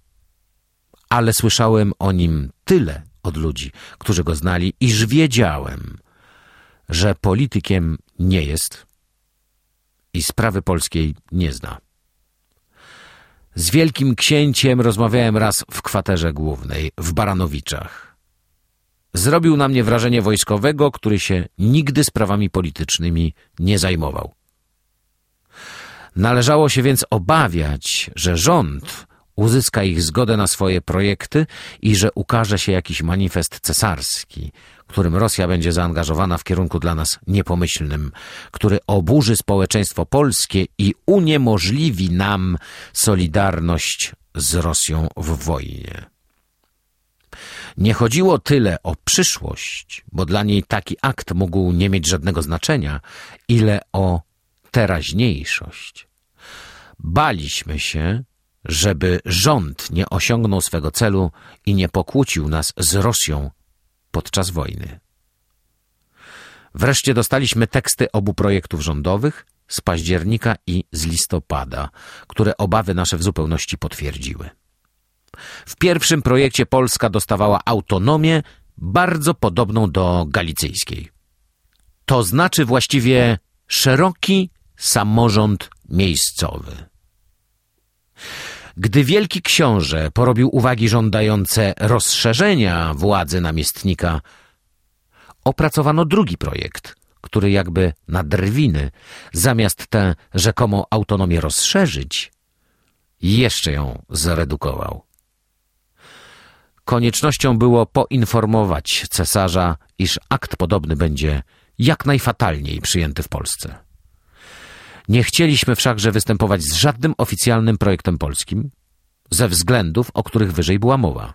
ale słyszałem o nim tyle od ludzi, którzy go znali, iż wiedziałem, że politykiem nie jest i sprawy polskiej nie zna. Z wielkim księciem rozmawiałem raz w kwaterze głównej w Baranowiczach. Zrobił na mnie wrażenie wojskowego, który się nigdy sprawami politycznymi nie zajmował. Należało się więc obawiać, że rząd uzyska ich zgodę na swoje projekty i że ukaże się jakiś manifest cesarski, którym Rosja będzie zaangażowana w kierunku dla nas niepomyślnym, który oburzy społeczeństwo polskie i uniemożliwi nam solidarność z Rosją w wojnie. Nie chodziło tyle o przyszłość, bo dla niej taki akt mógł nie mieć żadnego znaczenia, ile o teraźniejszość. Baliśmy się, żeby rząd nie osiągnął swego celu i nie pokłócił nas z Rosją podczas wojny. Wreszcie dostaliśmy teksty obu projektów rządowych z października i z listopada, które obawy nasze w zupełności potwierdziły. W pierwszym projekcie Polska dostawała autonomię bardzo podobną do galicyjskiej. To znaczy właściwie szeroki samorząd miejscowy. Gdy wielki książę porobił uwagi żądające rozszerzenia władzy namiestnika, opracowano drugi projekt, który jakby na drwiny, zamiast tę rzekomą autonomię rozszerzyć, jeszcze ją zredukował. Koniecznością było poinformować cesarza, iż akt podobny będzie jak najfatalniej przyjęty w Polsce. Nie chcieliśmy wszakże występować z żadnym oficjalnym projektem polskim, ze względów, o których wyżej była mowa.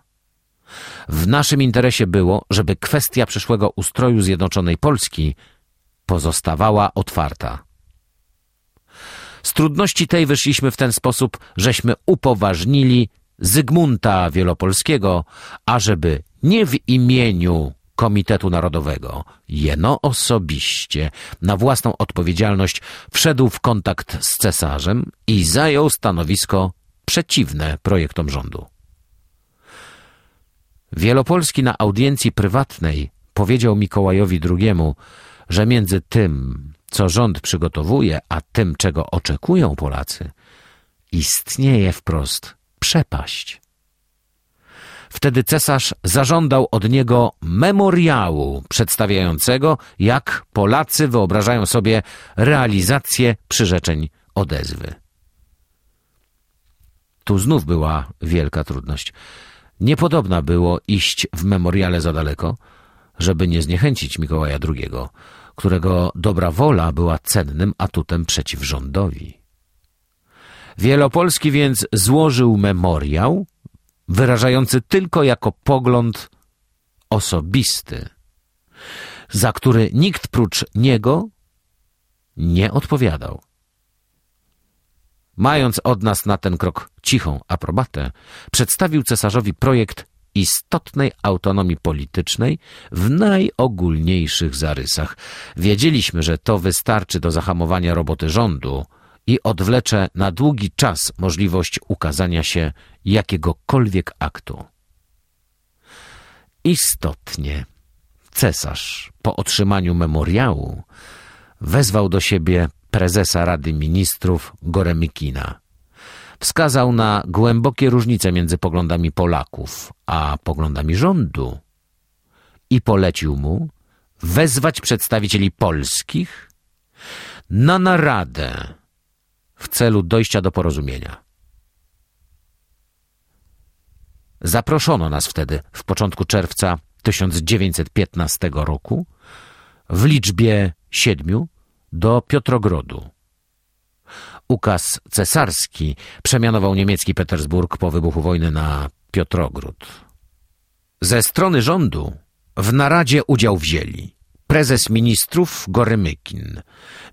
W naszym interesie było, żeby kwestia przyszłego ustroju Zjednoczonej Polski pozostawała otwarta. Z trudności tej wyszliśmy w ten sposób, żeśmy upoważnili Zygmunta Wielopolskiego, ażeby nie w imieniu Komitetu Narodowego, jeno osobiście, na własną odpowiedzialność, wszedł w kontakt z cesarzem i zajął stanowisko przeciwne projektom rządu. Wielopolski na audiencji prywatnej powiedział Mikołajowi II, że między tym, co rząd przygotowuje, a tym, czego oczekują Polacy, istnieje wprost przepaść. Wtedy cesarz zażądał od niego memoriału przedstawiającego, jak Polacy wyobrażają sobie realizację przyrzeczeń odezwy. Tu znów była wielka trudność. Niepodobna było iść w memoriale za daleko, żeby nie zniechęcić Mikołaja II, którego dobra wola była cennym atutem przeciw rządowi. Wielopolski więc złożył memoriał, wyrażający tylko jako pogląd osobisty, za który nikt prócz niego nie odpowiadał. Mając od nas na ten krok cichą aprobatę, przedstawił cesarzowi projekt istotnej autonomii politycznej w najogólniejszych zarysach. Wiedzieliśmy, że to wystarczy do zahamowania roboty rządu i odwlecze na długi czas możliwość ukazania się jakiegokolwiek aktu. Istotnie cesarz po otrzymaniu memoriału wezwał do siebie prezesa Rady Ministrów Goremykina. Wskazał na głębokie różnice między poglądami Polaków a poglądami rządu i polecił mu wezwać przedstawicieli polskich na naradę w celu dojścia do porozumienia. Zaproszono nas wtedy w początku czerwca 1915 roku w liczbie siedmiu do Piotrogrodu. Ukaz cesarski przemianował niemiecki Petersburg po wybuchu wojny na Piotrogród. Ze strony rządu w naradzie udział wzięli prezes ministrów Gorymykin,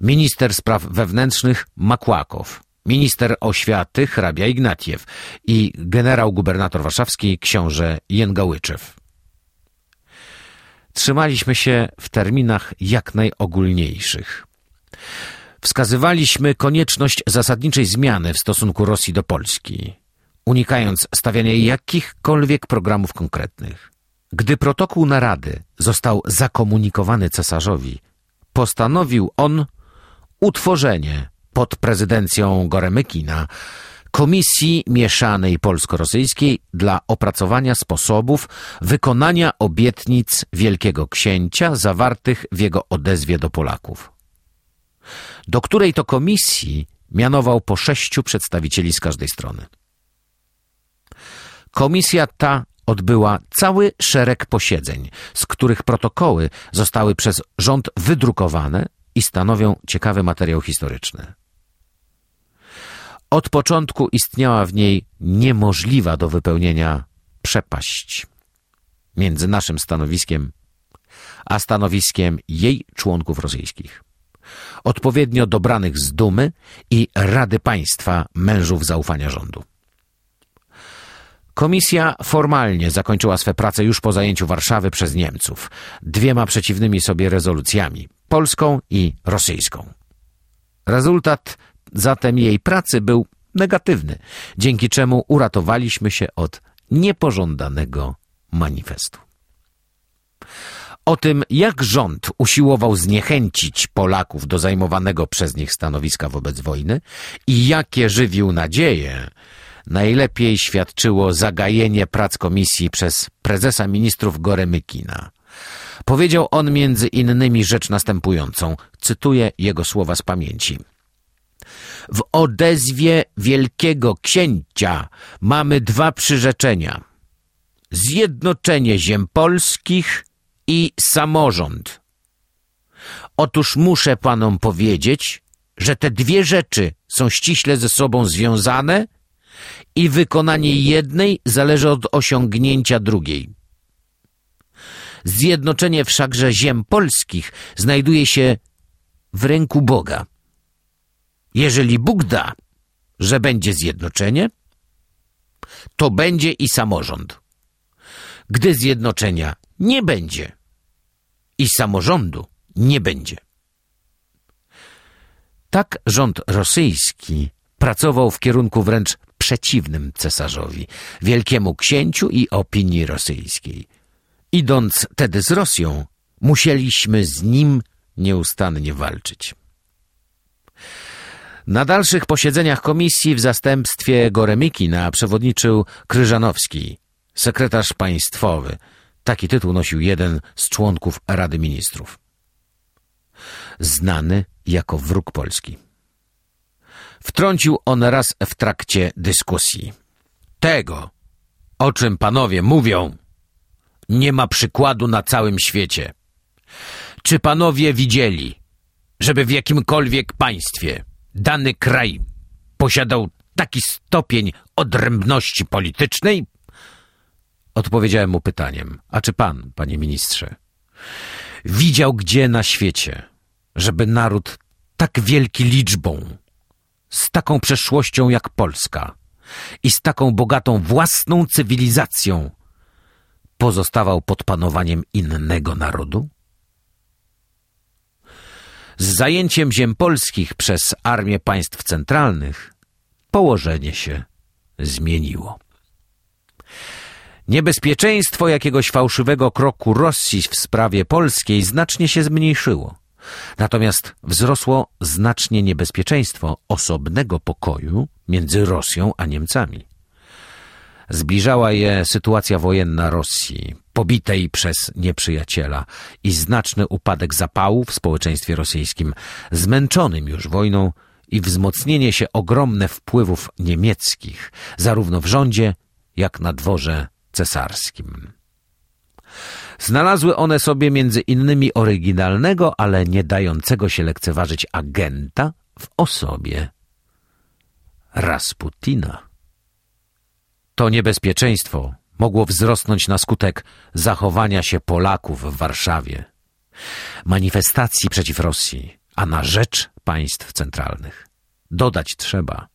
minister spraw wewnętrznych Makłakow, minister oświaty hrabia Ignatiew i generał-gubernator warszawski książę Jęgałyczew. Trzymaliśmy się w terminach jak najogólniejszych. Wskazywaliśmy konieczność zasadniczej zmiany w stosunku Rosji do Polski, unikając stawiania jakichkolwiek programów konkretnych. Gdy protokół narady został zakomunikowany cesarzowi, postanowił on utworzenie pod prezydencją Goremykina Komisji Mieszanej Polsko-Rosyjskiej dla opracowania sposobów wykonania obietnic Wielkiego Księcia zawartych w jego odezwie do Polaków, do której to komisji mianował po sześciu przedstawicieli z każdej strony. Komisja ta odbyła cały szereg posiedzeń, z których protokoły zostały przez rząd wydrukowane i stanowią ciekawy materiał historyczny. Od początku istniała w niej niemożliwa do wypełnienia przepaść między naszym stanowiskiem a stanowiskiem jej członków rosyjskich, odpowiednio dobranych z dumy i Rady Państwa mężów zaufania rządu. Komisja formalnie zakończyła swe prace już po zajęciu Warszawy przez Niemców, dwiema przeciwnymi sobie rezolucjami, polską i rosyjską. Rezultat zatem jej pracy był negatywny, dzięki czemu uratowaliśmy się od niepożądanego manifestu. O tym, jak rząd usiłował zniechęcić Polaków do zajmowanego przez nich stanowiska wobec wojny i jakie żywił nadzieje, najlepiej świadczyło zagajenie prac komisji przez prezesa ministrów Goremykina. Powiedział on między innymi rzecz następującą, cytuję jego słowa z pamięci. W odezwie wielkiego księcia mamy dwa przyrzeczenia. Zjednoczenie ziem polskich i samorząd. Otóż muszę panom powiedzieć, że te dwie rzeczy są ściśle ze sobą związane i wykonanie jednej zależy od osiągnięcia drugiej. Zjednoczenie wszakże ziem polskich znajduje się w ręku Boga. Jeżeli Bóg da, że będzie zjednoczenie, to będzie i samorząd. Gdy zjednoczenia nie będzie i samorządu nie będzie. Tak rząd rosyjski pracował w kierunku wręcz przeciwnym cesarzowi, wielkiemu księciu i opinii rosyjskiej. Idąc tedy z Rosją, musieliśmy z nim nieustannie walczyć. Na dalszych posiedzeniach komisji w zastępstwie Goremikina przewodniczył Kryżanowski, sekretarz państwowy. Taki tytuł nosił jeden z członków Rady Ministrów. Znany jako wróg Polski. Wtrącił on raz w trakcie dyskusji. Tego, o czym panowie mówią, nie ma przykładu na całym świecie. Czy panowie widzieli, żeby w jakimkolwiek państwie dany kraj posiadał taki stopień odrębności politycznej? Odpowiedziałem mu pytaniem. A czy pan, panie ministrze, widział gdzie na świecie, żeby naród tak wielki liczbą, z taką przeszłością jak Polska i z taką bogatą własną cywilizacją pozostawał pod panowaniem innego narodu? Z zajęciem ziem polskich przez armię państw centralnych położenie się zmieniło. Niebezpieczeństwo jakiegoś fałszywego kroku Rosji w sprawie polskiej znacznie się zmniejszyło. Natomiast wzrosło znacznie niebezpieczeństwo osobnego pokoju między Rosją a Niemcami. Zbliżała je sytuacja wojenna Rosji, pobitej przez nieprzyjaciela i znaczny upadek zapału w społeczeństwie rosyjskim, zmęczonym już wojną i wzmocnienie się ogromne wpływów niemieckich, zarówno w rządzie, jak na dworze cesarskim. Znalazły one sobie między innymi oryginalnego, ale nie dającego się lekceważyć agenta w osobie Rasputina. To niebezpieczeństwo mogło wzrosnąć na skutek zachowania się Polaków w Warszawie, manifestacji przeciw Rosji, a na rzecz państw centralnych. Dodać trzeba,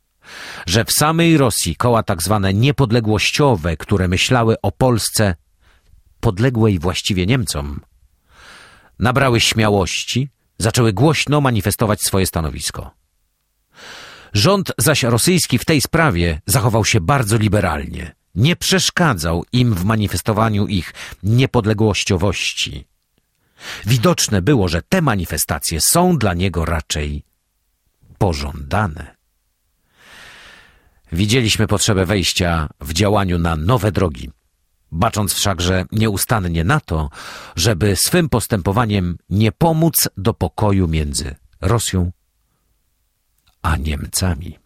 że w samej Rosji koła tak zwane niepodległościowe, które myślały o Polsce podległej właściwie Niemcom, nabrały śmiałości, zaczęły głośno manifestować swoje stanowisko. Rząd zaś rosyjski w tej sprawie zachował się bardzo liberalnie. Nie przeszkadzał im w manifestowaniu ich niepodległościowości. Widoczne było, że te manifestacje są dla niego raczej pożądane. Widzieliśmy potrzebę wejścia w działaniu na nowe drogi, bacząc wszakże nieustannie na to, żeby swym postępowaniem nie pomóc do pokoju między Rosją a Niemcami.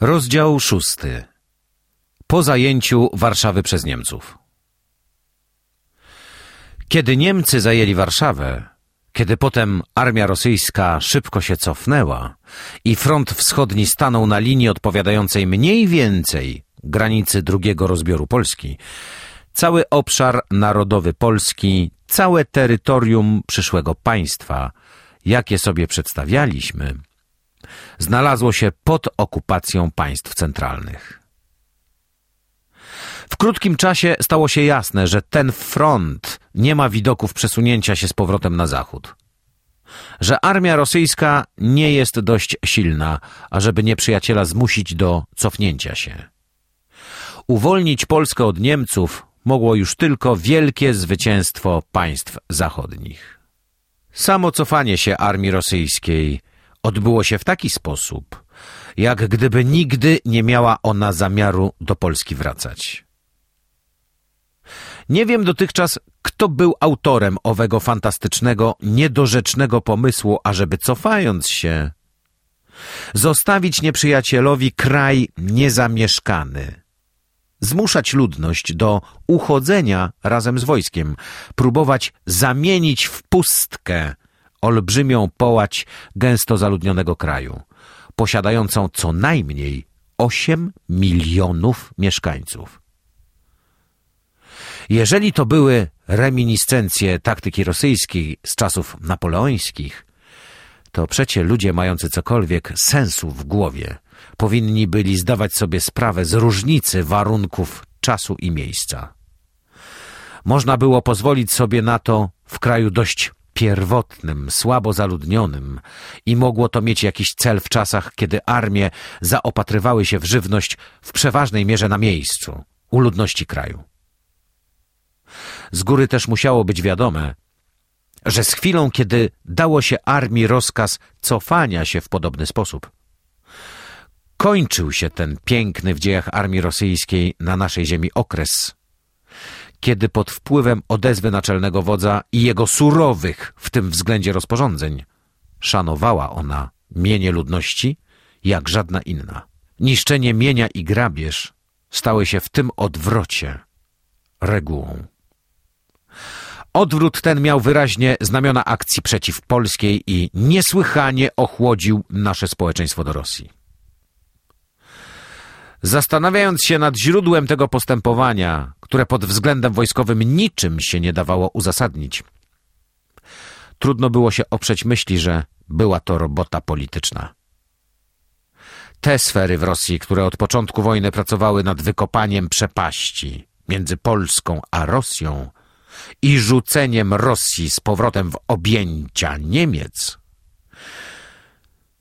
Rozdział szósty. Po zajęciu Warszawy przez Niemców. Kiedy Niemcy zajęli Warszawę, kiedy potem armia rosyjska szybko się cofnęła i front wschodni stanął na linii odpowiadającej mniej więcej granicy drugiego rozbioru Polski, cały obszar narodowy Polski, całe terytorium przyszłego państwa, jakie sobie przedstawialiśmy, znalazło się pod okupacją państw centralnych. W krótkim czasie stało się jasne, że ten front nie ma widoków przesunięcia się z powrotem na zachód. Że armia rosyjska nie jest dość silna, ażeby nieprzyjaciela zmusić do cofnięcia się. Uwolnić Polskę od Niemców mogło już tylko wielkie zwycięstwo państw zachodnich. Samo cofanie się armii rosyjskiej odbyło się w taki sposób, jak gdyby nigdy nie miała ona zamiaru do Polski wracać. Nie wiem dotychczas, kto był autorem owego fantastycznego, niedorzecznego pomysłu, ażeby cofając się, zostawić nieprzyjacielowi kraj niezamieszkany, zmuszać ludność do uchodzenia razem z wojskiem, próbować zamienić w pustkę olbrzymią połać gęsto zaludnionego kraju, posiadającą co najmniej 8 milionów mieszkańców. Jeżeli to były reminiscencje taktyki rosyjskiej z czasów napoleońskich, to przecie ludzie mający cokolwiek sensu w głowie powinni byli zdawać sobie sprawę z różnicy warunków czasu i miejsca. Można było pozwolić sobie na to w kraju dość pierwotnym, słabo zaludnionym i mogło to mieć jakiś cel w czasach, kiedy armie zaopatrywały się w żywność w przeważnej mierze na miejscu, u ludności kraju. Z góry też musiało być wiadome, że z chwilą, kiedy dało się armii rozkaz cofania się w podobny sposób, kończył się ten piękny w dziejach armii rosyjskiej na naszej ziemi okres, kiedy pod wpływem odezwy naczelnego wodza i jego surowych w tym względzie rozporządzeń szanowała ona mienie ludności jak żadna inna. Niszczenie mienia i grabież stały się w tym odwrocie regułą. Odwrót ten miał wyraźnie znamiona akcji przeciw polskiej i niesłychanie ochłodził nasze społeczeństwo do Rosji. Zastanawiając się nad źródłem tego postępowania, które pod względem wojskowym niczym się nie dawało uzasadnić, trudno było się oprzeć myśli, że była to robota polityczna. Te sfery w Rosji, które od początku wojny pracowały nad wykopaniem przepaści między Polską a Rosją, i rzuceniem Rosji z powrotem w objęcia Niemiec,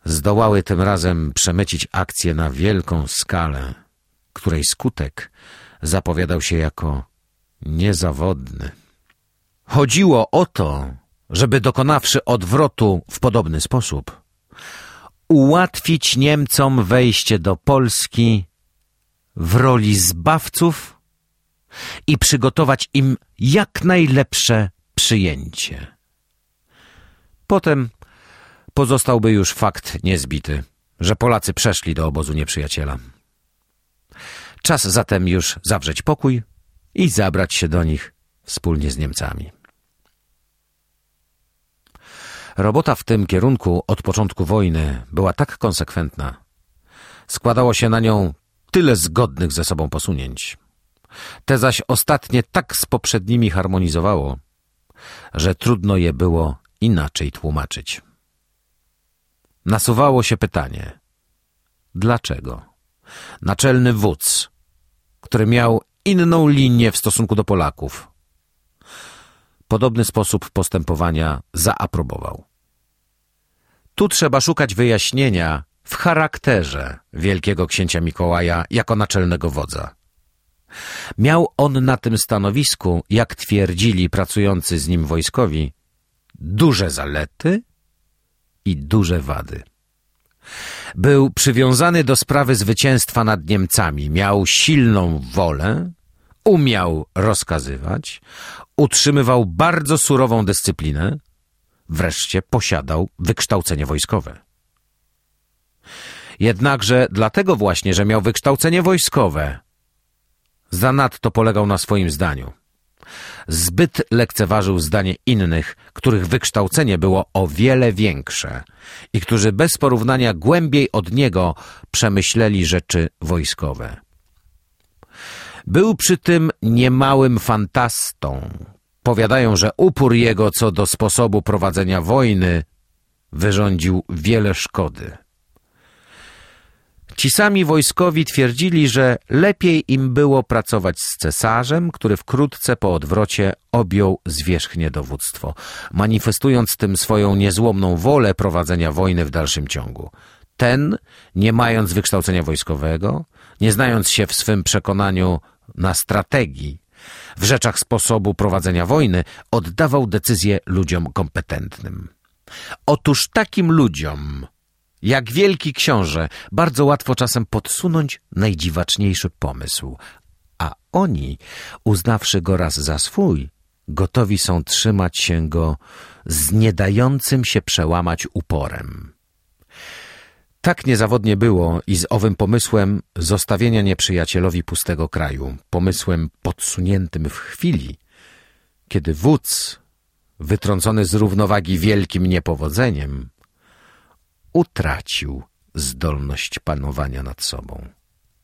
zdołały tym razem przemycić akcję na wielką skalę, której skutek zapowiadał się jako niezawodny. Chodziło o to, żeby dokonawszy odwrotu w podobny sposób, ułatwić Niemcom wejście do Polski w roli zbawców i przygotować im jak najlepsze przyjęcie. Potem pozostałby już fakt niezbity, że Polacy przeszli do obozu nieprzyjaciela. Czas zatem już zawrzeć pokój i zabrać się do nich wspólnie z Niemcami. Robota w tym kierunku od początku wojny była tak konsekwentna. Składało się na nią tyle zgodnych ze sobą posunięć. Te zaś ostatnie tak z poprzednimi harmonizowało, że trudno je było inaczej tłumaczyć. Nasuwało się pytanie, dlaczego naczelny wódz, który miał inną linię w stosunku do Polaków, podobny sposób postępowania zaaprobował. Tu trzeba szukać wyjaśnienia w charakterze wielkiego księcia Mikołaja jako naczelnego wodza. Miał on na tym stanowisku, jak twierdzili pracujący z nim wojskowi, duże zalety i duże wady. Był przywiązany do sprawy zwycięstwa nad Niemcami, miał silną wolę, umiał rozkazywać, utrzymywał bardzo surową dyscyplinę, wreszcie posiadał wykształcenie wojskowe. Jednakże dlatego właśnie, że miał wykształcenie wojskowe, zanadto polegał na swoim zdaniu. Zbyt lekceważył zdanie innych, których wykształcenie było o wiele większe i którzy bez porównania głębiej od niego przemyśleli rzeczy wojskowe. Był przy tym niemałym fantastą. Powiadają, że upór jego co do sposobu prowadzenia wojny wyrządził wiele szkody. Ci sami wojskowi twierdzili, że lepiej im było pracować z cesarzem, który wkrótce po odwrocie objął zwierzchnie dowództwo, manifestując tym swoją niezłomną wolę prowadzenia wojny w dalszym ciągu. Ten, nie mając wykształcenia wojskowego, nie znając się w swym przekonaniu na strategii, w rzeczach sposobu prowadzenia wojny, oddawał decyzje ludziom kompetentnym. Otóż takim ludziom jak wielki książę, bardzo łatwo czasem podsunąć najdziwaczniejszy pomysł, a oni, uznawszy go raz za swój, gotowi są trzymać się go z niedającym się przełamać uporem. Tak niezawodnie było i z owym pomysłem zostawienia nieprzyjacielowi pustego kraju, pomysłem podsuniętym w chwili, kiedy wódz, wytrącony z równowagi wielkim niepowodzeniem, utracił zdolność panowania nad sobą.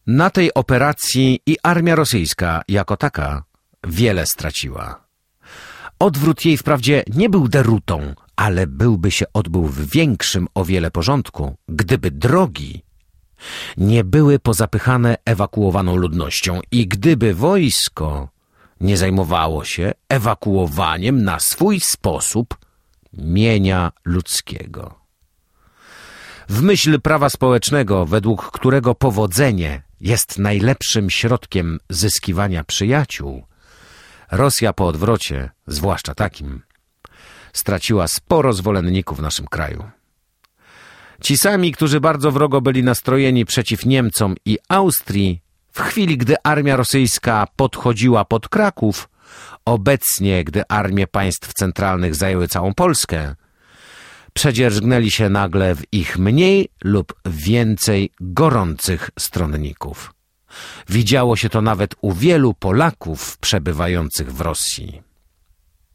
Na tej operacji i armia rosyjska jako taka wiele straciła. Odwrót jej wprawdzie nie był derutą, ale byłby się odbył w większym o wiele porządku, gdyby drogi nie były pozapychane ewakuowaną ludnością i gdyby wojsko nie zajmowało się ewakuowaniem na swój sposób mienia ludzkiego. W myśl prawa społecznego, według którego powodzenie jest najlepszym środkiem zyskiwania przyjaciół, Rosja po odwrocie, zwłaszcza takim, straciła sporo zwolenników w naszym kraju. Ci sami, którzy bardzo wrogo byli nastrojeni przeciw Niemcom i Austrii, w chwili, gdy armia rosyjska podchodziła pod Kraków, obecnie, gdy armie państw centralnych zajęły całą Polskę, przedzierżgnęli się nagle w ich mniej lub więcej gorących stronników. Widziało się to nawet u wielu Polaków przebywających w Rosji.